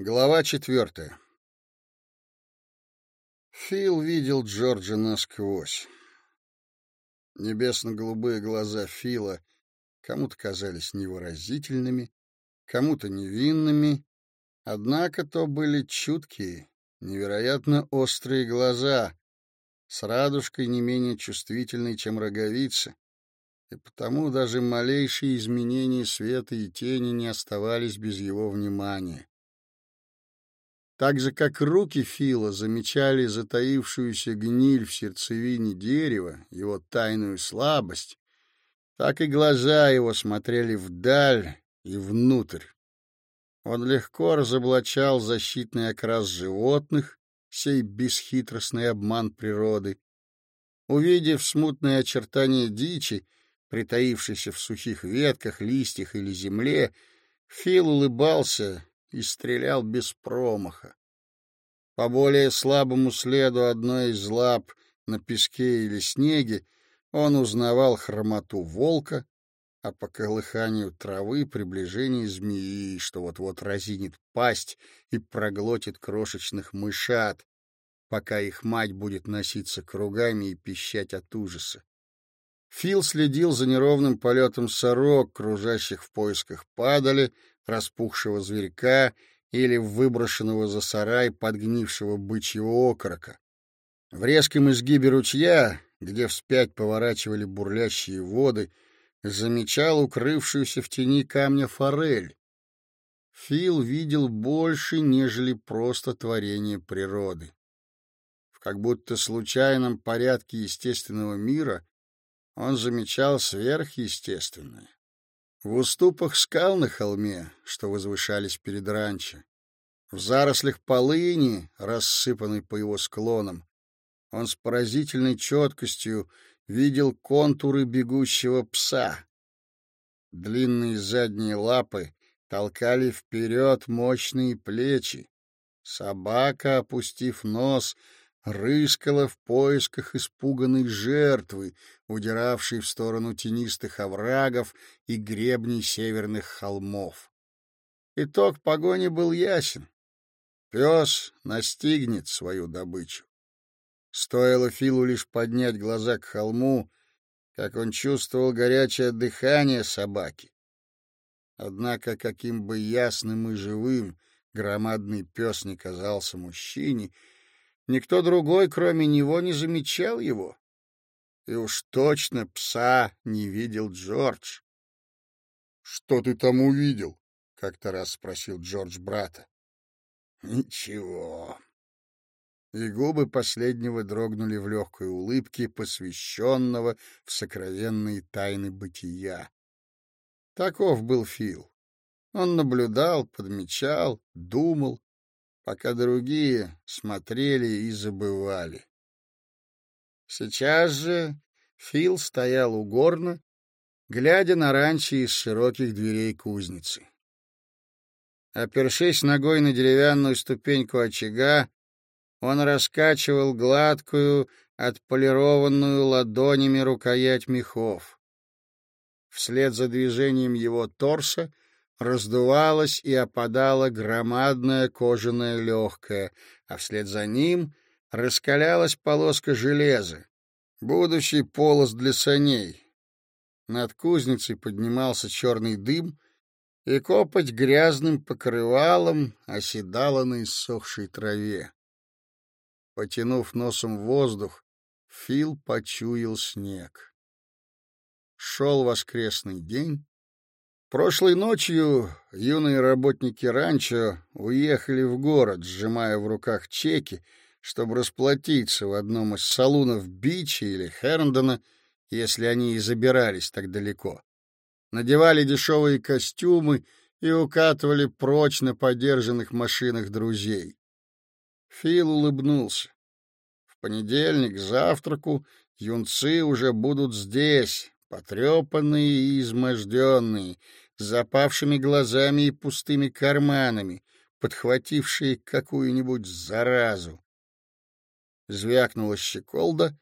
Глава четвертая. Фил видел Джорджа насквозь. Небесно-голубые глаза Фила кому-то казались невыразительными, кому-то невинными, однако то были чуткие, невероятно острые глаза, с радужкой не менее чувствительной, чем роговица, и потому даже малейшие изменения света и тени не оставались без его внимания. Так же, как руки Фила замечали затаившуюся гниль в сердцевине дерева, его тайную слабость, так и глаза его смотрели вдаль и внутрь. Он легко разоблачал защитный окрас животных, сей бесхитростный обман природы. Увидев смутные очертания дичи, притаившейся в сухих ветках, листьях или земле, Фил улыбался и стрелял без промаха. По более слабому следу одной из лап на песке или снеге он узнавал хромоту волка, а по колыханию травы приближение змеи, что вот-вот разинет пасть и проглотит крошечных мышат, пока их мать будет носиться кругами и пищать от ужаса. Фил следил за неровным полетом сорок, кружащих в поисках падали, распухшего зверька или выброшенного за сарай подгнившего бычьего окорока. В резком изгибе ручья, где вспять поворачивали бурлящие воды, замечал укрывшуюся в тени камня форель. Фил видел больше, нежели просто творение природы. В как будто случайном порядке естественного мира он замечал сверхъестественное. В уступах скал на холме, что возвышались перед ранчо, в зарослях полыни, рассыпанной по его склонам, он с поразительной четкостью видел контуры бегущего пса. Длинные задние лапы толкали вперед мощные плечи. Собака, опустив нос, рыскала в поисках испуганной жертвы, удиравшей в сторону тенистых оврагов и гребней северных холмов. Итог погони был ясен. Пес настигнет свою добычу. Стоило Филу лишь поднять глаза к холму, как он чувствовал горячее дыхание собаки. Однако, каким бы ясным и живым громадный пес не казался мужчине, Никто другой, кроме него, не замечал его. И уж точно пса не видел Джордж. — Что ты там увидел? — как-то раз спросил Джордж брата. — Ничего. И губы последнего дрогнули в легкой улыбке, посвященного в сокровенные тайны бытия. Таков был Фил. Он наблюдал, подмечал, думал, пока другие смотрели и забывали. Сейчас же Фил стоял у горна, глядя на ранчо из широких дверей кузницы. Опершись ногой на деревянную ступеньку очага, он раскачивал гладкую, отполированную ладонями рукоять мехов. Вслед за движением его торса — раздувалась и опадала громадная кожаная легкая, а вслед за ним раскалялась полоска железа, будущий полос для саней. Над кузницей поднимался черный дым, и копоть грязным покрывалом оседала на иссохшей траве. Потянув носом воздух, Фил почуял снег. Шел воскресный день, Прошлой ночью юные работники ранчо уехали в город, сжимая в руках чеки, чтобы расплатиться в одном из салунов Бичи или Херндона, если они и забирались так далеко. Надевали дешевые костюмы и укатывали прочь на подержанных машинах друзей. Фил улыбнулся. В понедельник к завтраку юнцы уже будут здесь, потрепанные и изможденные, с запавшими глазами и пустыми карманами, подхватившие какую-нибудь заразу. Звякнула щеколда.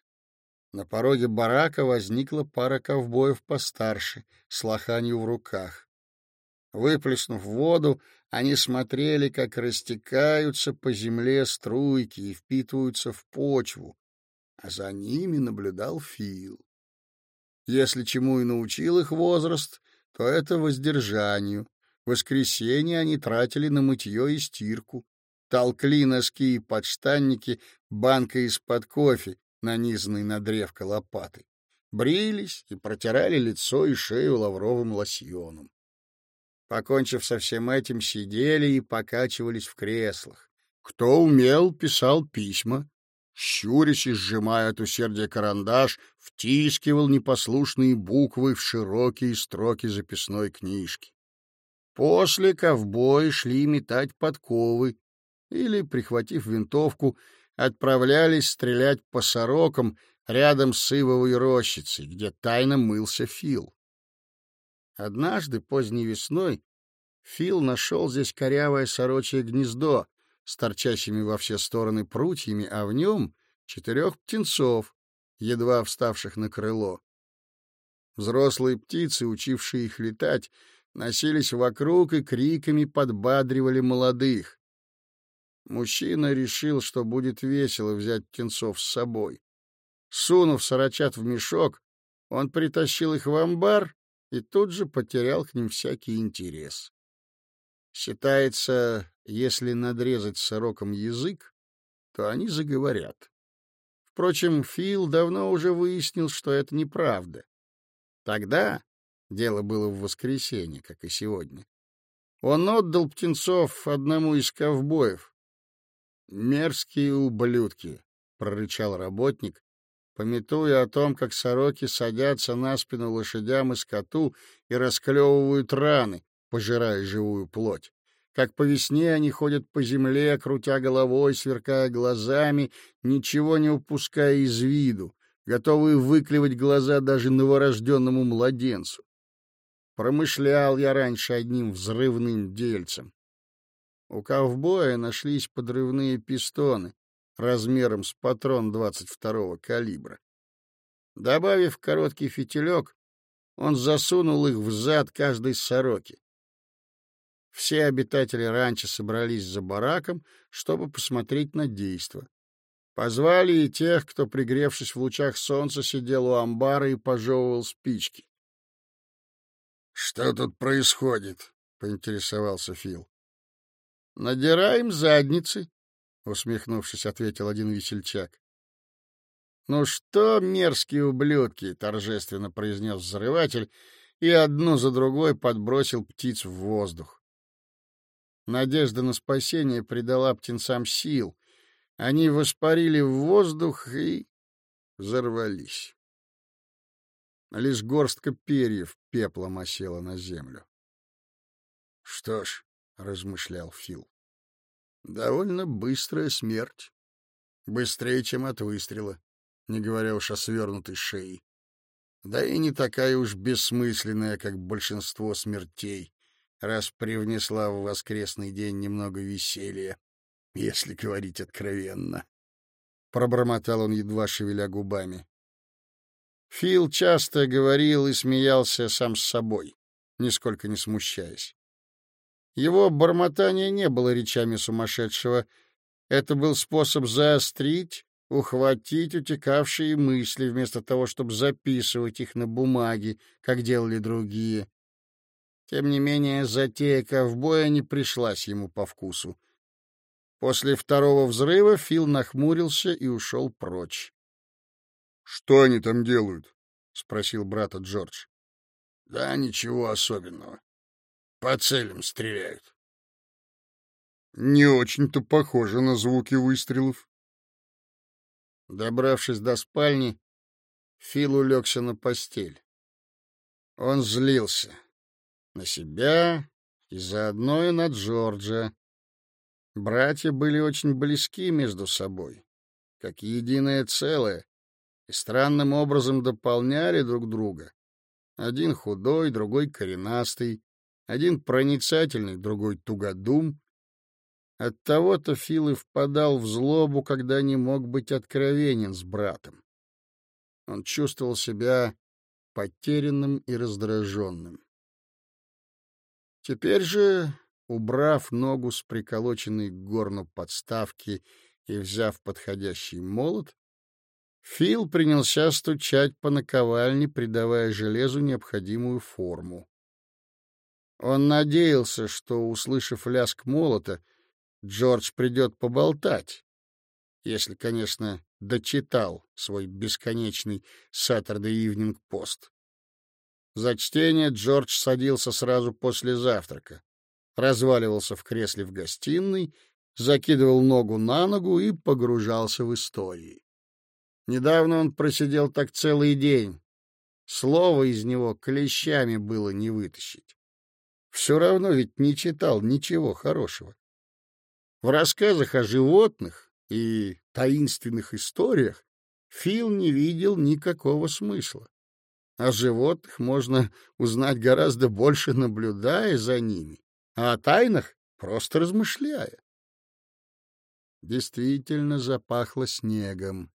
На пороге барака возникла пара ковбоев постарше, с лоханью в руках. Выплеснув воду, они смотрели, как растекаются по земле струйки и впитываются в почву, а за ними наблюдал Фил. Если чему и научил их возраст, то это воздержанию. Воскресенье они тратили на мытье и стирку, толкли носки и подштанники банкой из-под кофе, нанизанной на древко лопаты, брились и протирали лицо и шею лавровым лосьоном. Покончив со всем этим, сидели и покачивались в креслах. Кто умел, писал письма, щурясь и сжимая от усердия карандаш, втискивал непослушные буквы в широкие строки записной книжки. После ковбои шли метать подковы или, прихватив винтовку, отправлялись стрелять по сорокам рядом с ивовой рощицей, где тайно мылся Фил. Однажды поздней весной Фил нашел здесь корявое сорочье гнездо, с торчащими во все стороны прутьями, а в нем четырех птенцов, едва вставших на крыло. Взрослые птицы, учившие их летать, носились вокруг и криками подбадривали молодых. Мужчина решил, что будет весело взять птенцов с собой. Сунув сорочат в мешок, он притащил их в амбар и тут же потерял к ним всякий интерес. Считается, если надрезать сороком язык, то они заговорят. Впрочем, Фил давно уже выяснил, что это неправда. Тогда, дело было в воскресенье, как и сегодня, он отдал птенцов одному из ковбоев. «Мерзкие ублюдки», — прорычал работник, пометуя о том, как сороки садятся на спину лошадям и скоту и расклевывают раны, пожирая живую плоть. Как по весне они ходят по земле, крутя головой, сверкая глазами, ничего не упуская из виду, готовые выклевать глаза даже новорожденному младенцу. Промышлял я раньше одним взрывным дельцем. У ковбоя нашлись подрывные пистоны размером с патрон 22-го калибра. Добавив короткий фитилек, он засунул их в зад каждой сороки. Все обитатели ранчо собрались за бараком, чтобы посмотреть на действо. Позвали и тех, кто, пригревшись в лучах солнца, сидел у амбара и пожевывал спички. — Что тут происходит? — поинтересовался Фил. — Надираем задницы, — усмехнувшись, ответил один весельчак. — Ну что, мерзкие ублюдки! — торжественно произнес взрыватель и одну за другой подбросил птиц в воздух. Надежда на спасение придала птенцам сил. Они воспарили в воздух и взорвались. Лишь горстка перьев пеплом осела на землю. — Что ж, — размышлял Фил, — довольно быстрая смерть. Быстрее, чем от выстрела, не говоря уж о свернутой шее. Да и не такая уж бессмысленная, как большинство смертей раз привнесла в воскресный день немного веселья, если говорить откровенно. Пробормотал он, едва шевеля губами. Фил часто говорил и смеялся сам с собой, нисколько не смущаясь. Его бормотание не было речами сумасшедшего. Это был способ заострить, ухватить утекавшие мысли, вместо того, чтобы записывать их на бумаге, как делали другие. Тем не менее, затея ковбоя не пришлась ему по вкусу. После второго взрыва Фил нахмурился и ушел прочь. — Что они там делают? — спросил брата Джордж. — Да ничего особенного. По целям стреляют. — Не очень-то похоже на звуки выстрелов. Добравшись до спальни, Фил улегся на постель. Он злился на себя и заодно и на Джорджа. Братья были очень близки между собой, как единое целое, и странным образом дополняли друг друга. Один худой, другой коренастый, один проницательный, другой тугодум. Оттого-то Фил и впадал в злобу, когда не мог быть откровенен с братом. Он чувствовал себя потерянным и раздраженным. Теперь же, убрав ногу с приколоченной к горну подставки и взяв подходящий молот, Фил принялся стучать по наковальне, придавая железу необходимую форму. Он надеялся, что, услышав лязг молота, Джордж придет поболтать, если, конечно, дочитал свой бесконечный Saturday Evening Post. За чтение Джордж садился сразу после завтрака, разваливался в кресле в гостиной, закидывал ногу на ногу и погружался в истории. Недавно он просидел так целый день. Слово из него клещами было не вытащить. Все равно ведь не читал ничего хорошего. В рассказах о животных и таинственных историях Фил не видел никакого смысла. О животных можно узнать гораздо больше, наблюдая за ними, а о тайнах — просто размышляя. Действительно запахло снегом.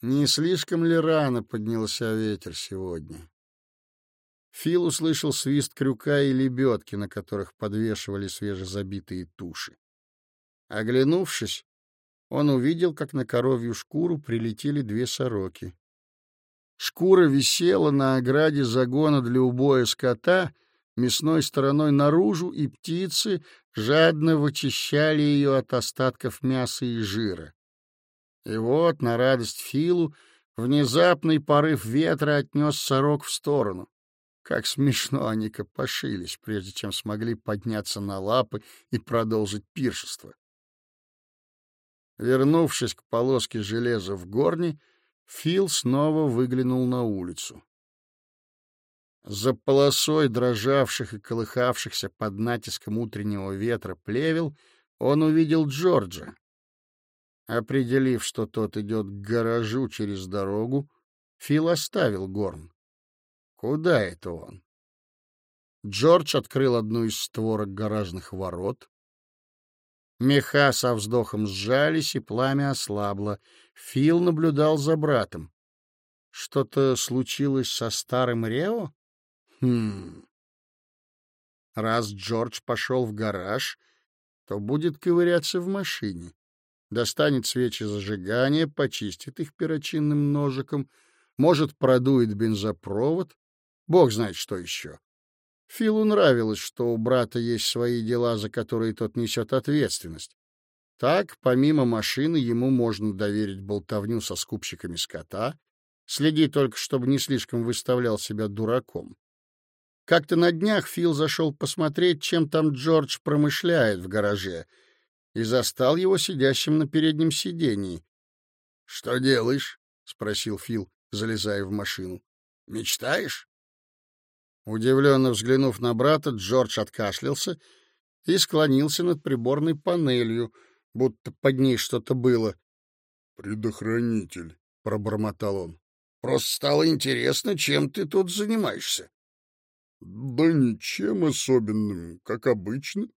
Не слишком ли рано поднялся ветер сегодня? Фил услышал свист крюка и лебедки, на которых подвешивали свежезабитые туши. Оглянувшись, он увидел, как на коровью шкуру прилетели две сороки. Шкура висела на ограде загона для убоя скота мясной стороной наружу, и птицы жадно вычищали ее от остатков мяса и жира. И вот, на радость Филу, внезапный порыв ветра отнес сорок в сторону. Как смешно они копошились, прежде чем смогли подняться на лапы и продолжить пиршество. Вернувшись к полоске железа в горне, Фил снова выглянул на улицу. За полосой дрожавших и колыхавшихся под натиском утреннего ветра плевел он увидел Джорджа. Определив, что тот идет к гаражу через дорогу, Фил оставил горн. Куда это он? Джордж открыл одну из створок гаражных ворот. Меха со вздохом сжались, и пламя ослабло. Фил наблюдал за братом. Что-то случилось со старым Рео? Хм. Раз Джордж пошел в гараж, то будет ковыряться в машине. Достанет свечи зажигания, почистит их перочинным ножиком, может, продует бензопровод, Бог знает, что еще. Филу нравилось, что у брата есть свои дела, за которые тот несет ответственность. Так, помимо машины, ему можно доверить болтовню со скупщиками скота, следи только, чтобы не слишком выставлял себя дураком. Как-то на днях Фил зашел посмотреть, чем там Джордж промышляет в гараже, и застал его сидящим на переднем сидении. — Что делаешь? — спросил Фил, залезая в машину. — Мечтаешь? Удивленно взглянув на брата, Джордж откашлялся и склонился над приборной панелью, будто под ней что-то было. «Предохранитель», — пробормотал он. «Просто стало интересно, чем ты тут занимаешься». «Да ничем особенным, как обычно».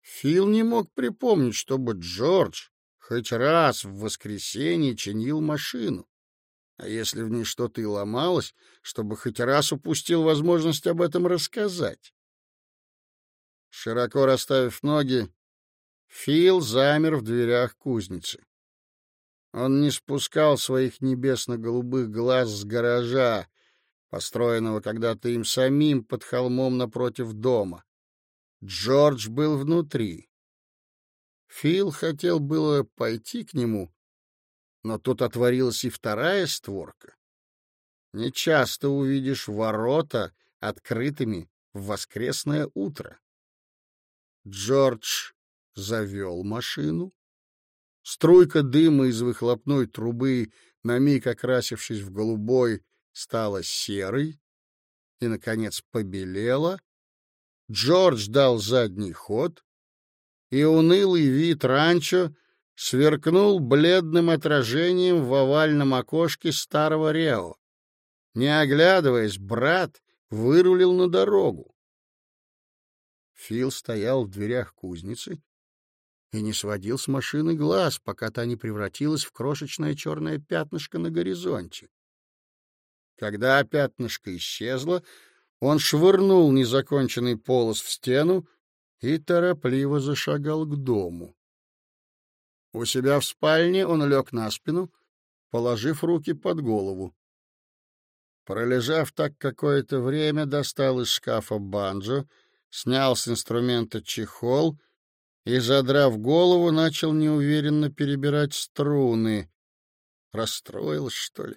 Фил не мог припомнить, чтобы Джордж хоть раз в воскресенье чинил машину. А если в ней что-то и ломалось, чтобы хоть раз упустил возможность об этом рассказать? Широко расставив ноги, Фил замер в дверях кузницы. Он не спускал своих небесно-голубых глаз с гаража, построенного когда-то им самим под холмом напротив дома. Джордж был внутри. Фил хотел было пойти к нему, но тут отворилась и вторая створка. Нечасто увидишь ворота открытыми в воскресное утро. Джордж завел машину. Струйка дыма из выхлопной трубы, на миг окрасившись в голубой, стала серой и, наконец, побелела. Джордж дал задний ход, и унылый вид ранчо — сверкнул бледным отражением в овальном окошке старого Рео. Не оглядываясь, брат вырулил на дорогу. Фил стоял в дверях кузницы и не сводил с машины глаз, пока та не превратилась в крошечное черное пятнышко на горизонте. Когда пятнышко исчезло, Он швырнул незаконченный полос в стену и торопливо зашагал к дому. У себя в спальне он лег на спину, положив руки под голову. Пролежав так какое-то время, достал из шкафа банджо, снял с инструмента чехол и, задрав голову, начал неуверенно перебирать струны. Расстроилась, что ли?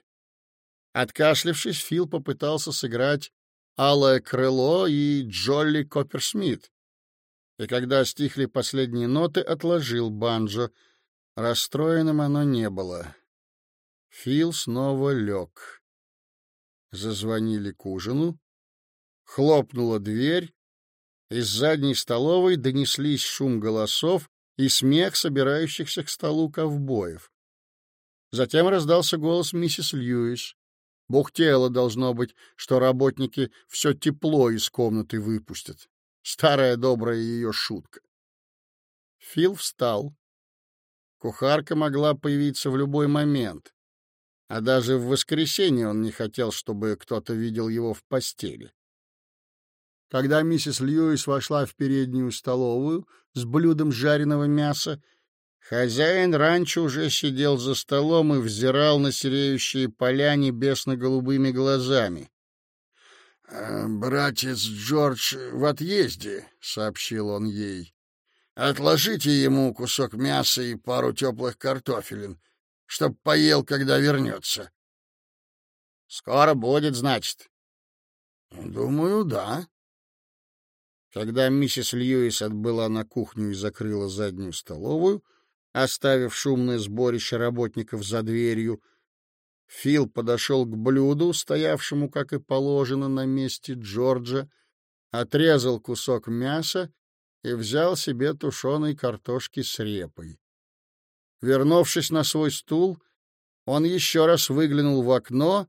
Откашлившись, Фил попытался сыграть «Алое крыло» и «Джолли Копперсмит». И когда стихли последние ноты, отложил банджо. Расстроенным оно не было. Фил снова лег. Зазвонили к ужину. Хлопнула дверь. Из задней столовой донеслись шум голосов и смех собирающихся к столу ковбоев. Затем раздался голос миссис Льюис. Бухтело должно быть, что работники все тепло из комнаты выпустят. Старая добрая ее шутка. Фил встал. Кухарка могла появиться в любой момент а даже в воскресенье он не хотел, чтобы кто-то видел его в постели. Когда миссис Льюис вошла в переднюю столовую с блюдом жареного мяса, хозяин раньше уже сидел за столом и взирал на сереющие поля небесно-голубыми глазами. «Э, «Братец Джордж в отъезде», — сообщил он ей. «Отложите ему кусок мяса и пару теплых картофелин чтоб поел, когда вернется. — Скоро будет, значит? — Думаю, да. Когда миссис Льюис отбыла на кухню и закрыла заднюю столовую, оставив шумное сборище работников за дверью, Фил подошел к блюду, стоявшему, как и положено, на месте Джорджа, отрезал кусок мяса и взял себе тушеной картошки с репой. Вернувшись на свой стул, он еще раз выглянул в окно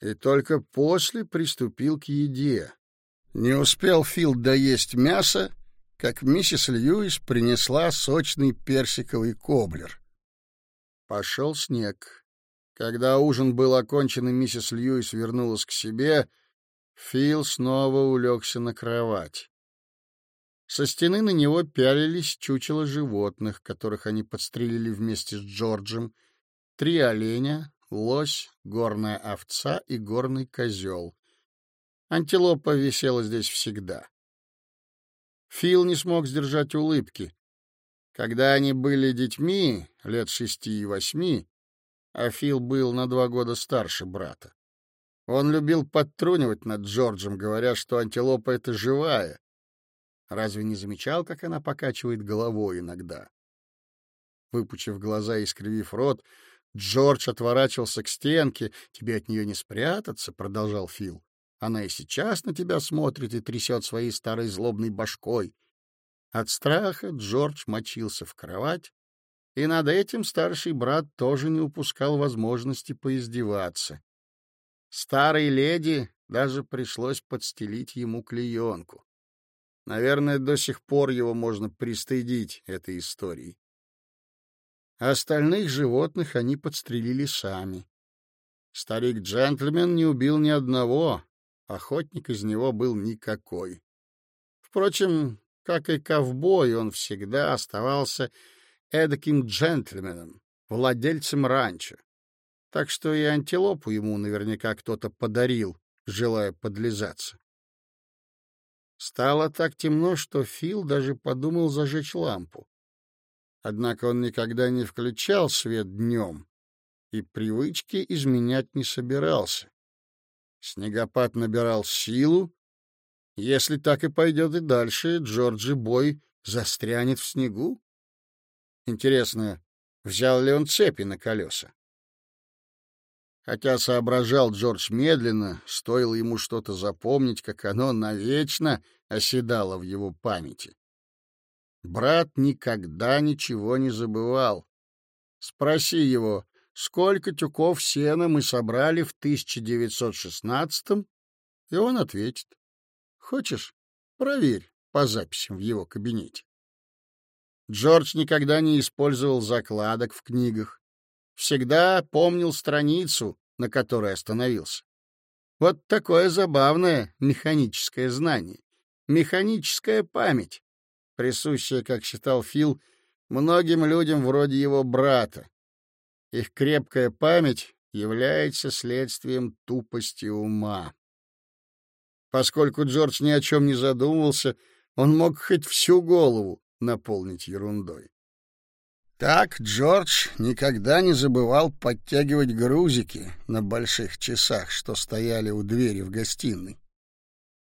и только после приступил к еде. Не успел Фил доесть мясо, как миссис Льюис принесла сочный персиковый коблер. Пошел снег. Когда ужин был окончен и миссис Льюис вернулась к себе, Фил снова улегся на кровать. Со стены на него пялились чучела животных, которых они подстрелили вместе с Джорджем. Три оленя, лось, горная овца и горный козел. Антилопа висела здесь всегда. Фил не смог сдержать улыбки. Когда они были детьми, лет шести и восьми, а Фил был на два года старше брата, он любил подтрунивать над Джорджем, говоря, что антилопа — это живая, Разве не замечал, как она покачивает головой иногда? Выпучив глаза и искривив рот, Джордж отворачивался к стенке. «Тебе от нее не спрятаться», — продолжал Фил. «Она и сейчас на тебя смотрит и трясет своей старой злобной башкой». От страха Джордж мочился в кровать, и над этим старший брат тоже не упускал возможности поиздеваться. Старой леди даже пришлось подстелить ему клеенку. Наверное, до сих пор его можно пристыдить этой историей. Остальных животных они подстрелили сами. Старик-джентльмен не убил ни одного, охотник из него был никакой. Впрочем, как и ковбой, он всегда оставался эдаким джентльменом, владельцем ранчо. Так что и антилопу ему наверняка кто-то подарил, желая подлизаться. Стало так темно, что Фил даже подумал зажечь лампу. Однако он никогда не включал свет днем и привычки изменять не собирался. Снегопад набирал силу. Если так и пойдет и дальше, Джорджи Бой застрянет в снегу. Интересно, взял ли он цепи на колеса? Хотя соображал Джордж медленно, стоило ему что-то запомнить, как оно навечно оседало в его памяти. Брат никогда ничего не забывал. Спроси его, сколько тюков сена мы собрали в 1916-м, и он ответит. Хочешь, проверь по записям в его кабинете. Джордж никогда не использовал закладок в книгах, всегда помнил страницу, на которой остановился. Вот такое забавное механическое знание. Механическая память, присущая, как считал Фил, многим людям вроде его брата. Их крепкая память является следствием тупости ума. Поскольку Джордж ни о чем не задумывался, он мог хоть всю голову наполнить ерундой. Так Джордж никогда не забывал подтягивать грузики на больших часах, что стояли у двери в гостиной.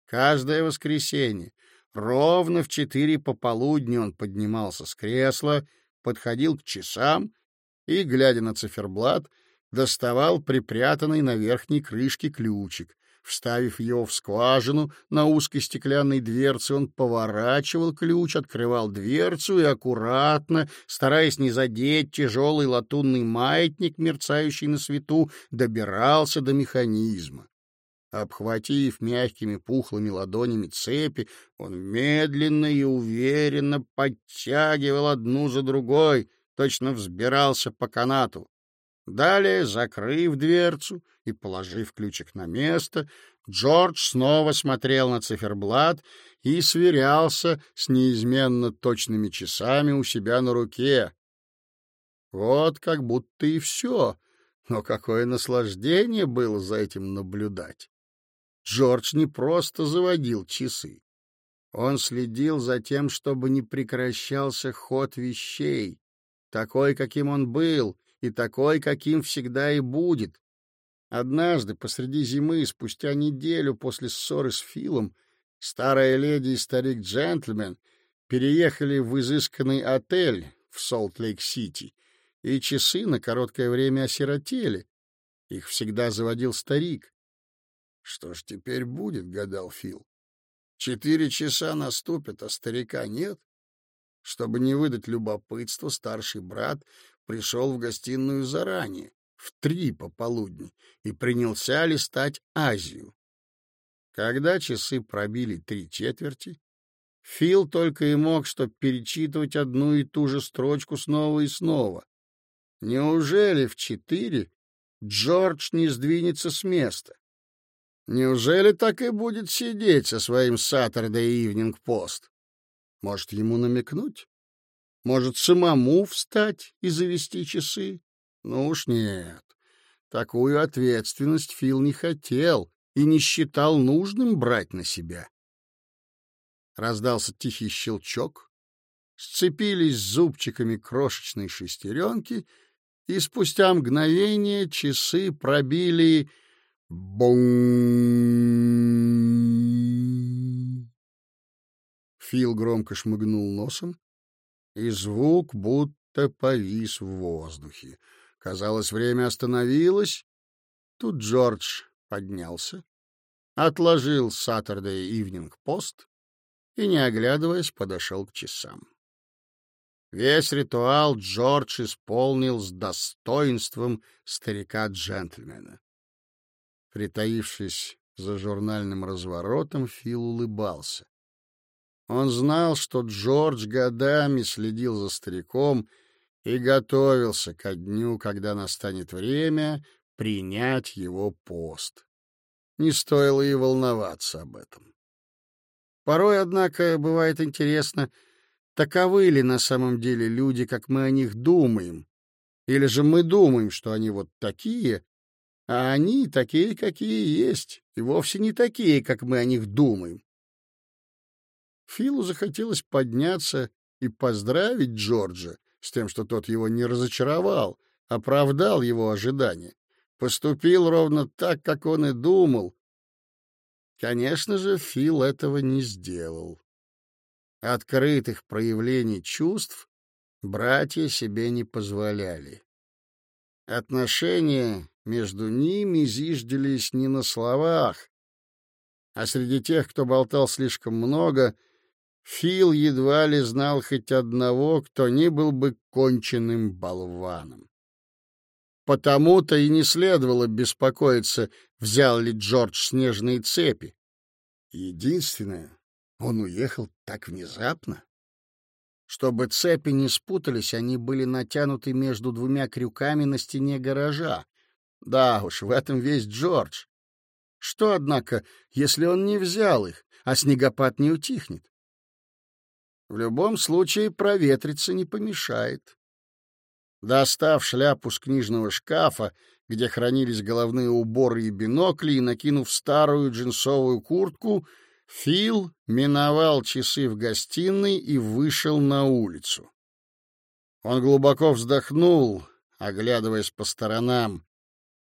Каждое воскресенье ровно в четыре пополудни он поднимался с кресла, подходил к часам и, глядя на циферблат, доставал припрятанный на верхней крышке ключик. Вставив его в скважину на узкой стеклянной дверце, он поворачивал ключ, открывал дверцу и аккуратно, стараясь не задеть тяжелый латунный маятник, мерцающий на свету, добирался до механизма. Обхватив мягкими пухлыми ладонями цепи, он медленно и уверенно подтягивал одну за другой, точно взбирался по канату. Далее, закрыв дверцу и положив ключик на место, Джордж снова смотрел на циферблат и сверялся с неизменно точными часами у себя на руке. Вот как будто и все, но какое наслаждение было за этим наблюдать. Джордж не просто заводил часы. Он следил за тем, чтобы не прекращался ход вещей, такой, каким он был, и такой, каким всегда и будет. Однажды, посреди зимы, спустя неделю после ссоры с Филом, старая леди и старик-джентльмен переехали в изысканный отель в Солт-Лейк-Сити, и часы на короткое время осиротели. Их всегда заводил старик. Что ж теперь будет, гадал Фил. Четыре часа наступят, а старика нет. Чтобы не выдать любопытство, старший брат пришел в гостиную заранее, в три пополудни, и принялся листать Азию. Когда часы пробили три четверти, Фил только и мог что перечитывать одну и ту же строчку снова и снова. Неужели в четыре Джордж не сдвинется с места? Неужели так и будет сидеть со своим Saturday Evening Post? Может, ему намекнуть? Может, самому встать и завести часы? Ну уж нет. Такую ответственность Фил не хотел и не считал нужным брать на себя. Раздался тихий щелчок, сцепились зубчиками крошечной шестеренки, и спустя мгновение часы пробили Бум! Фил громко шмыгнул носом, и звук будто повис в воздухе. Казалось, время остановилось. Тут Джордж поднялся, отложил Saturday Evening Post и, не оглядываясь, подошел к часам. Весь ритуал Джордж исполнил с достоинством старика-джентльмена. Притаившись за журнальным разворотом, Фил улыбался. Он знал, что Джордж годами следил за стариком и готовился ко дню, когда настанет время принять его пост. Не стоило и волноваться об этом. Порой, однако, бывает интересно, таковы ли на самом деле люди, как мы о них думаем, или же мы думаем, что они вот такие, а они такие, какие есть, и вовсе не такие, как мы о них думаем. Филу захотелось подняться и поздравить Джорджа с тем, что тот его не разочаровал, оправдал его ожидания, поступил ровно так, как он и думал. Конечно же, Фил этого не сделал. Открытых проявлений чувств братья себе не позволяли. Отношения между ними зиждились не на словах, а среди тех, кто болтал слишком много, Фил едва ли знал хоть одного, кто не был бы конченным болваном. Потому-то и не следовало беспокоиться, взял ли Джордж снежные цепи. Единственное, он уехал так внезапно. Чтобы цепи не спутались, они были натянуты между двумя крюками на стене гаража, да уж, в этом весь Джордж. Что, однако, если он не взял их, а снегопад не утихнет? В любом случае проветриться не помешает. Достав шляпу с книжного шкафа, где хранились головные уборы и бинокли, и накинув старую джинсовую куртку, Фил миновал часы в гостиной и вышел на улицу. Он глубоко вздохнул, оглядываясь по сторонам.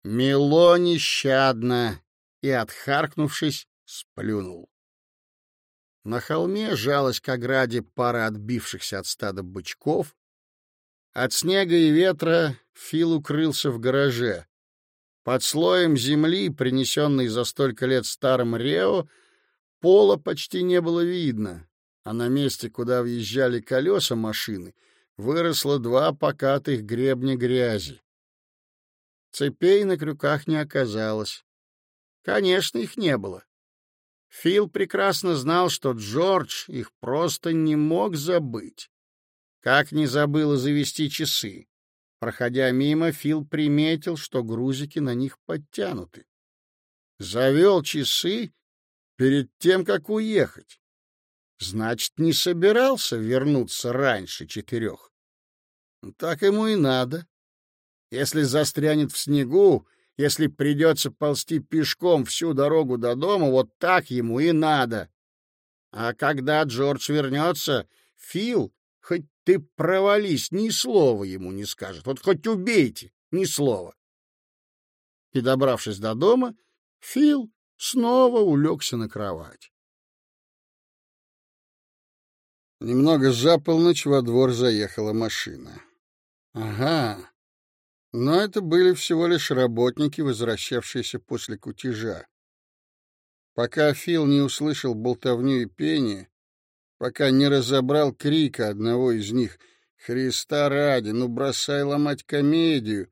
Мело нещадно и, отхаркнувшись, сплюнул. На холме жалась к ограде пара отбившихся от стада бычков. От снега и ветра Фил укрылся в гараже. Под слоем земли, принесенной за столько лет старым Рео, Пола почти не было видно, а на месте, куда въезжали колеса машины, выросло два покатых гребня грязи. Цепей на крюках не оказалось. Конечно, их не было. Фил прекрасно знал, что Джордж их просто не мог забыть. Как не забыл завести часы. Проходя мимо, Фил приметил, что грузики на них подтянуты. Завел часы перед тем, как уехать. Значит, не собирался вернуться раньше четырех. Так ему и надо. Если застрянет в снегу, если придется ползти пешком всю дорогу до дома, вот так ему и надо. А когда Джордж вернется, Фил, хоть ты провались, ни слова ему не скажет. Вот хоть убейте, ни слова. И, добравшись до дома, Фил снова улегся на кровать. Немного за полночь во двор заехала машина. Ага, но это были всего лишь работники, возвращавшиеся после кутежа. Пока Фил не услышал болтовню и пение, пока не разобрал крика одного из них «Христа ради, ну бросай ломать комедию!»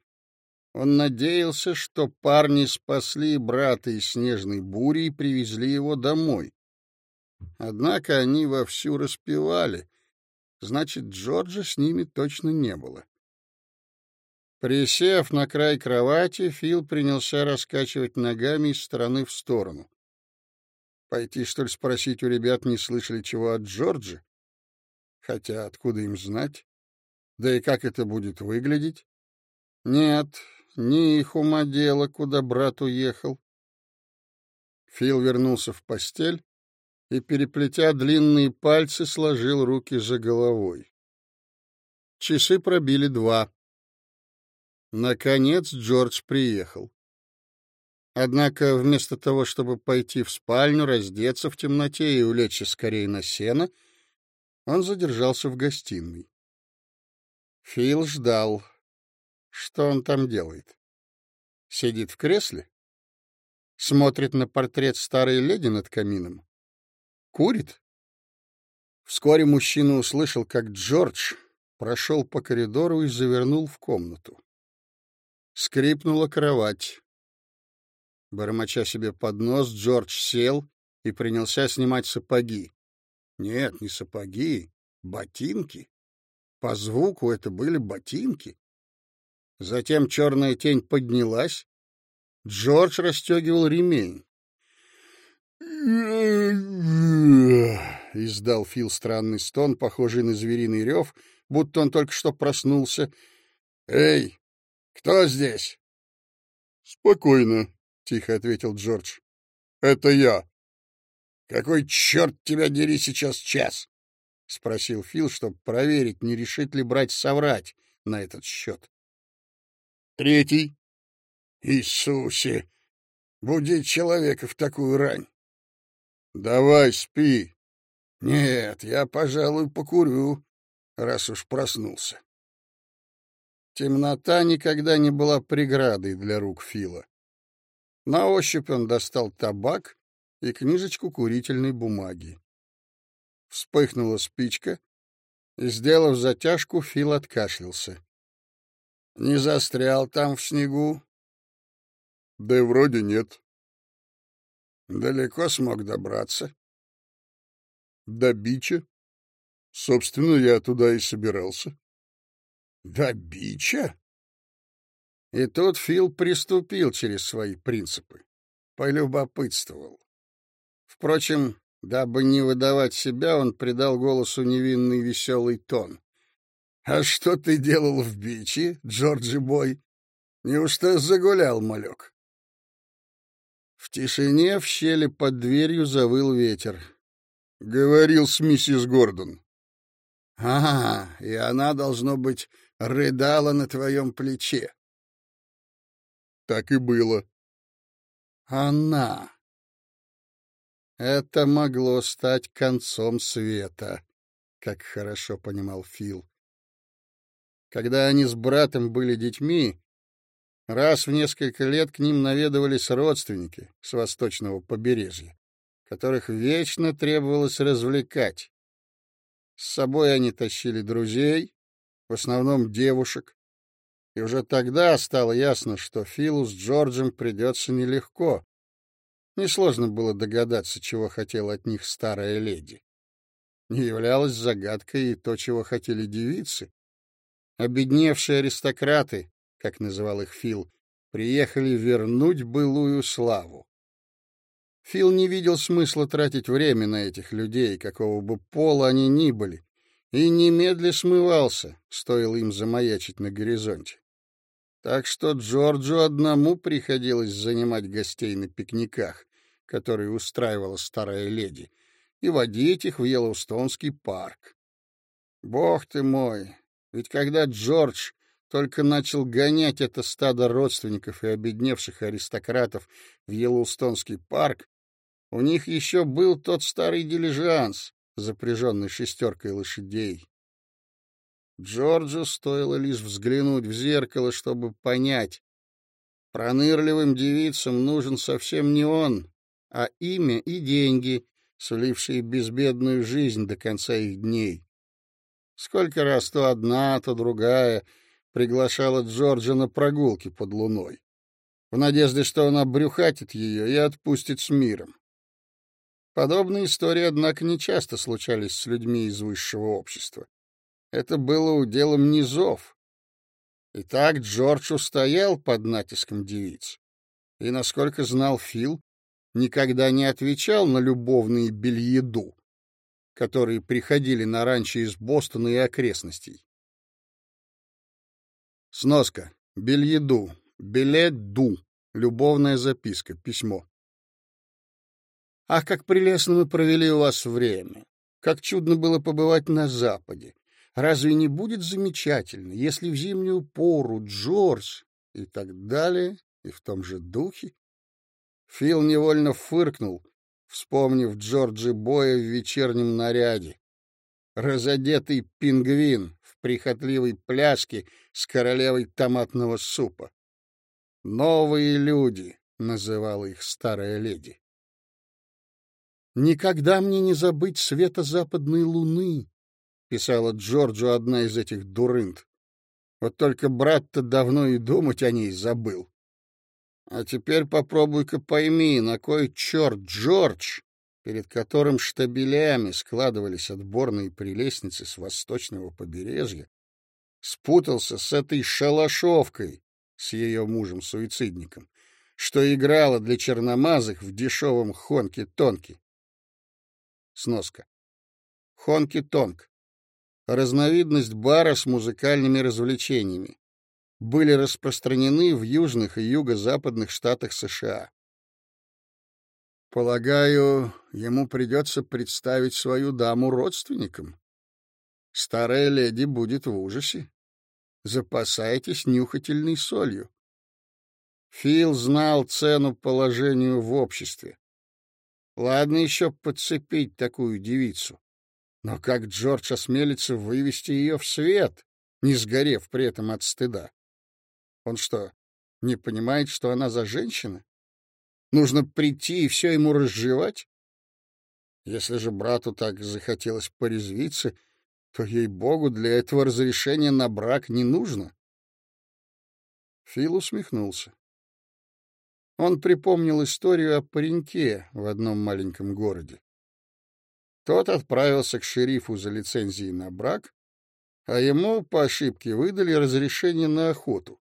Он надеялся, что парни спасли брата из снежной бури и привезли его домой. Однако они вовсю распевали. Значит, Джорджа с ними точно не было. Присев на край кровати, Фил принялся раскачивать ногами из стороны в сторону. Пойти, что ли, спросить у ребят, не слышали чего от Джорджа? Хотя откуда им знать? Да и как это будет выглядеть? Нет, не их ума дело, куда брат уехал. Фил вернулся в постель и, переплетя длинные пальцы, сложил руки за головой. Часы пробили два. Наконец Джордж приехал. Однако вместо того, чтобы пойти в спальню, раздеться в темноте и улечься скорее на сено, он задержался в гостиной. Фил ждал, что он там делает? Сидит в кресле? Смотрит на портрет старой леди над камином? Курит? Вскоре мужчина услышал, как Джордж прошел по коридору и завернул в комнату. Скрипнула кровать. Бормоча себе под нос, Джордж сел и принялся снимать сапоги. Нет, не сапоги, ботинки. По звуку это были ботинки. Затем черная тень поднялась. Джордж расстегивал ремень. Издал Фил странный стон, похожий на звериный рев, будто он только что проснулся. «Эй, кто здесь?» «Спокойно», — тихо ответил Джордж. «Это я». «Какой черт тебя дери сейчас час?» — спросил Фил, чтобы проверить, не решит ли брать соврать на этот счет. Третий. Иисусе! Будить человека в такую рань. Давай, спи. Нет, я, пожалуй, покурю, раз уж проснулся. Темнота никогда не была преградой для рук Фила. На ощупь он достал табак и книжечку курительной бумаги. Вспыхнула спичка, и, сделав затяжку, Фил откашлялся. Не застрял там в снегу? Да и вроде нет. Далеко смог добраться? До бича. Собственно, я туда и собирался. До бича? И тут Фил приступил через свои принципы. полюбопытствовал. Впрочем, дабы не выдавать себя, он придал голосу невинный веселый тон. «А что ты делал в биче, Джорджи Бой? Неужто загулял, малек?» В тишине в щели под дверью завыл ветер. Говорил с миссис Гордон. «А, и она, должно быть, рыдала на твоем плече». «Так и было». «Она». Это могло стать концом света, как хорошо понимал Фил. Когда они с братом были детьми, раз в несколько лет к ним наведывались родственники с восточного побережья, которых вечно требовалось развлекать. С собой они тащили друзей, в основном девушек, и уже тогда стало ясно, что Филу с Джорджем придется нелегко. Несложно было догадаться, чего хотела от них старая леди. Не являлось загадкой и то, чего хотели девицы. Обедневшие аристократы, как называл их Фил, приехали вернуть былую славу. Фил не видел смысла тратить время на этих людей, какого бы пола они ни были, и немедля смывался, стоило им замаячить на горизонте. Так что Джорджу одному приходилось занимать гостей на пикниках, которые устраивала старая леди, и водить их в Йеллоустонский парк. Бог ты мой! Ведь когда Джордж только начал гонять это стадо родственников и обедневших аристократов в Йеллоустонский парк, у них еще был тот старый дилижанс, запряженный шестеркой лошадей. Джорджу стоило лишь взглянуть в зеркало, чтобы понять. Пронырливым девицам нужен совсем не он, а имя и деньги, сулившие безбедную жизнь до конца их дней. Сколько раз то одна, то другая приглашала Джорджа на прогулки под луной, в надежде, что он обрюхатит ее и отпустит с миром. Подобные истории, однако, не часто случались с людьми из высшего общества. Это было уделом низов. Итак, Джордж устоял под натиском девиц. И, насколько знал Фил, никогда не отвечал на любовные бельеду, которые приходили на ранчо из Бостона и окрестностей. Сноска. Бельеду. Билет-ду. Любовная записка. Письмо. Ах, как прелестно мы провели у вас время! Как чудно было побывать на Западе! Разве не будет замечательно, если в зимнюю пору Джордж и так далее, и в том же духе? Фил невольно фыркнул, вспомнив Джорджи Боя в вечернем наряде. Разодетый пингвин в прихотливой пляске с королевой томатного супа. «Новые люди», — называла их старая леди. «Никогда мне не забыть света западной луны», — писала Джорджу одна из этих дурынт. Вот только брат-то давно и думать о ней забыл. А теперь попробуй-ка пойми, на кой черт Джордж, перед которым штабелями складывались отборные прелестницы с восточного побережья, спутался с этой шалашовкой, с ее мужем-суицидником, что играла для черномазых в дешевом хонке-тонке. Сноска. Хонки-тонк. Разновидность бара с музыкальными развлечениями были распространены в южных и юго-западных штатах США. Полагаю, ему придется представить свою даму родственникам. Старая леди будет в ужасе. Запасайтесь нюхательной солью. Фил знал цену положению в обществе. Ладно еще подцепить такую девицу. Но как Джордж осмелится вывести ее в свет, не сгорев при этом от стыда? Он что, не понимает, что она за женщина? Нужно прийти и все ему разжевать? Если же брату так захотелось порезвиться, то, ей-богу, для этого разрешения на брак не нужно. Фил усмехнулся. Он припомнил историю о пареньке в одном маленьком городе. Тот отправился к шерифу за лицензией на брак, а ему по ошибке выдали разрешение на охоту.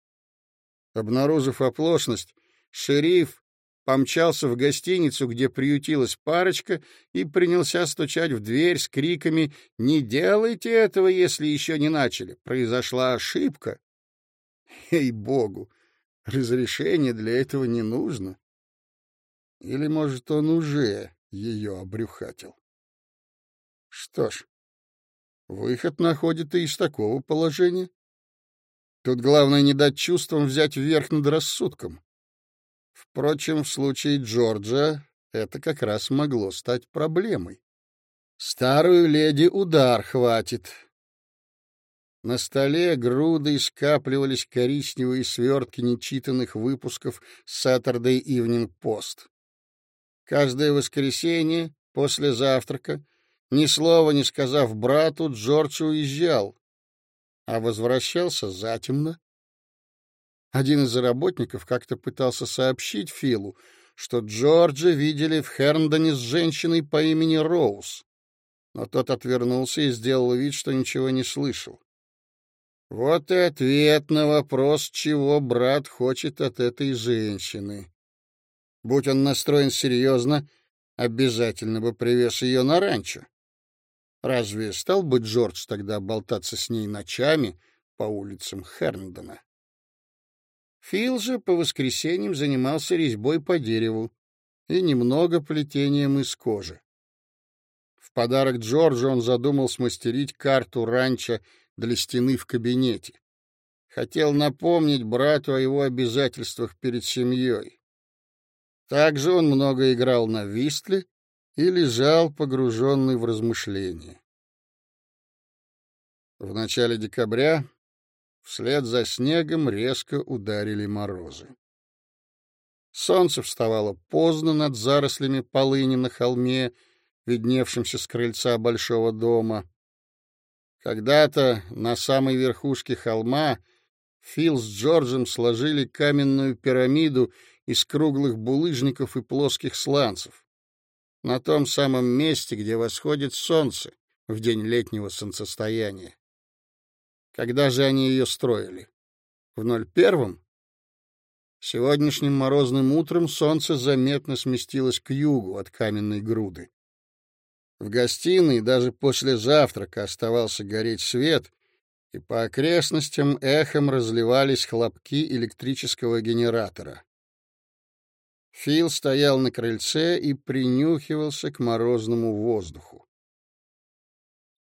Обнаружив оплошность, шериф помчался в гостиницу, где приютилась парочка, и принялся стучать в дверь с криками «Не делайте этого, если еще не начали! Произошла ошибка!» Ей-богу! Разрешения для этого не нужно. Или, может, он уже ее обрюхатил? Что ж, выход находит и из такого положения. Тут главное не дать чувствам взять вверх над рассудком. Впрочем, в случае Джорджа это как раз могло стать проблемой. Старую леди удар хватит. На столе грудой скапливались коричневые свертки нечитанных выпусков Saturday Evening Post. Каждое воскресенье после завтрака, ни слова не сказав брату, Джордж уезжал, а возвращался затемно. Один из работников как-то пытался сообщить Филу, что Джорджа видели в Херндоне с женщиной по имени Роуз, но тот отвернулся и сделал вид, что ничего не слышал. Вот и ответ на вопрос, чего брат хочет от этой женщины. Будь он настроен серьезно, обязательно бы привез ее на ранчо. Разве стал бы Джордж тогда болтаться с ней ночами по улицам Херндона? Фил же по воскресеньям занимался резьбой по дереву и немного плетением из кожи. В подарок Джорджу он задумал смастерить карту ранчо для стены в кабинете. Хотел напомнить брату о его обязательствах перед семьей. Также он много играл на вистле и лежал погруженный в размышления. В начале декабря вслед за снегом резко ударили морозы. Солнце вставало поздно над зарослями полыни на холме, видневшемся с крыльца большого дома. Когда-то на самой верхушке холма Фил с Джорджем сложили каменную пирамиду из круглых булыжников и плоских сланцев. На том самом месте, где восходит солнце в день летнего солнцестояния. Когда же они ее строили? В ноль первом? Сегодняшним морозным утром солнце заметно сместилось к югу от каменной груды. В гостиной даже после завтрака оставался гореть свет, и по окрестностям эхом разливались хлопки электрического генератора. Фил стоял на крыльце и принюхивался к морозному воздуху.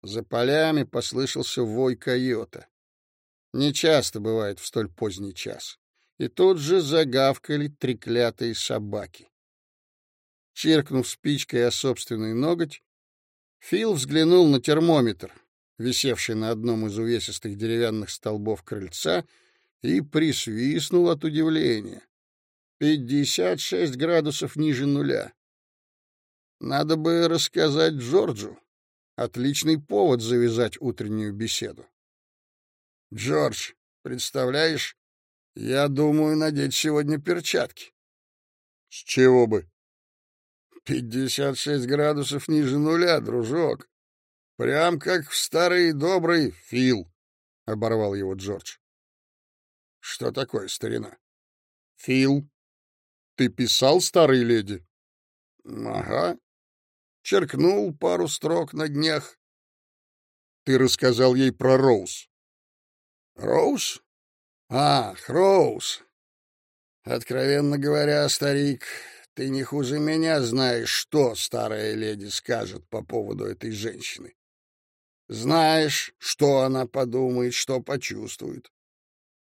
За полями послышался вой койота. Нечасто бывает в столь поздний час. И тут же загавкали треклятые собаки. Чиркнув спичкой о собственный ноготь, Фил взглянул на термометр, висевший на одном из увесистых деревянных столбов крыльца, и присвистнул от удивления. Пятьдесят шесть градусов ниже нуля. Надо бы рассказать Джорджу. Отличный повод завязать утреннюю беседу. Джордж, представляешь, я думаю надеть сегодня перчатки. С чего бы? Пятьдесят шесть градусов ниже нуля, дружок. Прям как в старый добрый Фил, — оборвал его Джордж. Что такое, старина? Фил, ты писал старой леди? Ага. Черкнул пару строк на днях. Ты рассказал ей про Роуз. Роуз? Ах, Роуз. Откровенно говоря, старик, ты не хуже меня знаешь, что старая леди скажет по поводу этой женщины. Знаешь, что она подумает, что почувствует.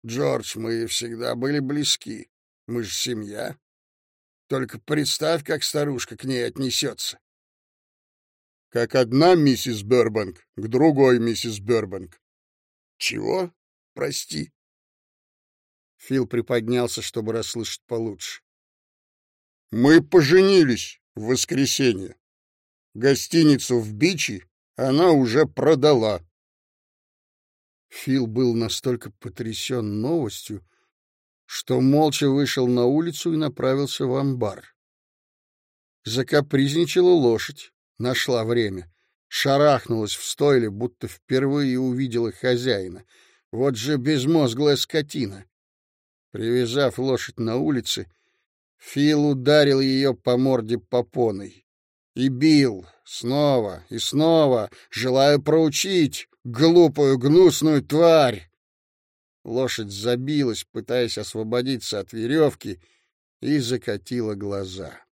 Джордж, мы всегда были близки. Мы же семья. Только представь, как старушка к ней отнесется. Как одна миссис Бербанк к другой миссис Бербанк. Чего? Прости. Фил приподнялся, чтобы расслышать получше. Мы поженились в воскресенье. Гостиницу в Бичи она уже продала. Фил был настолько потрясен новостью, что молча вышел на улицу и направился в амбар. Закапризничала лошадь, нашла время, шарахнулась в стойле, будто впервые увидела хозяина. Вот же безмозглая скотина! Привязав лошадь на улице, Фил ударил ее по морде попоной. И бил, снова и снова, желая проучить глупую гнусную тварь. Лошадь забилась, пытаясь освободиться от веревки, и закатила глаза.